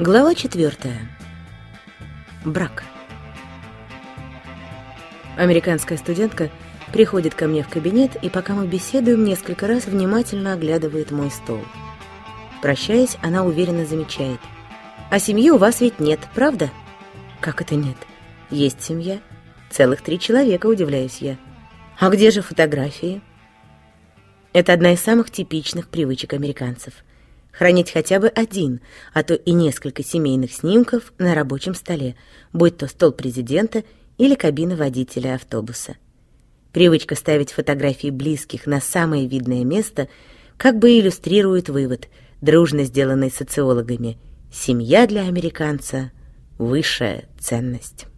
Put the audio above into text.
Глава четвертая. Брак. Американская студентка приходит ко мне в кабинет, и пока мы беседуем, несколько раз внимательно оглядывает мой стол. Прощаясь, она уверенно замечает. «А семьи у вас ведь нет, правда?» «Как это нет? Есть семья. Целых три человека, удивляюсь я. А где же фотографии?» Это одна из самых типичных привычек американцев – хранить хотя бы один, а то и несколько семейных снимков на рабочем столе, будь то стол президента или кабина водителя автобуса. Привычка ставить фотографии близких на самое видное место как бы иллюстрирует вывод, дружно сделанный социологами. Семья для американца – высшая ценность.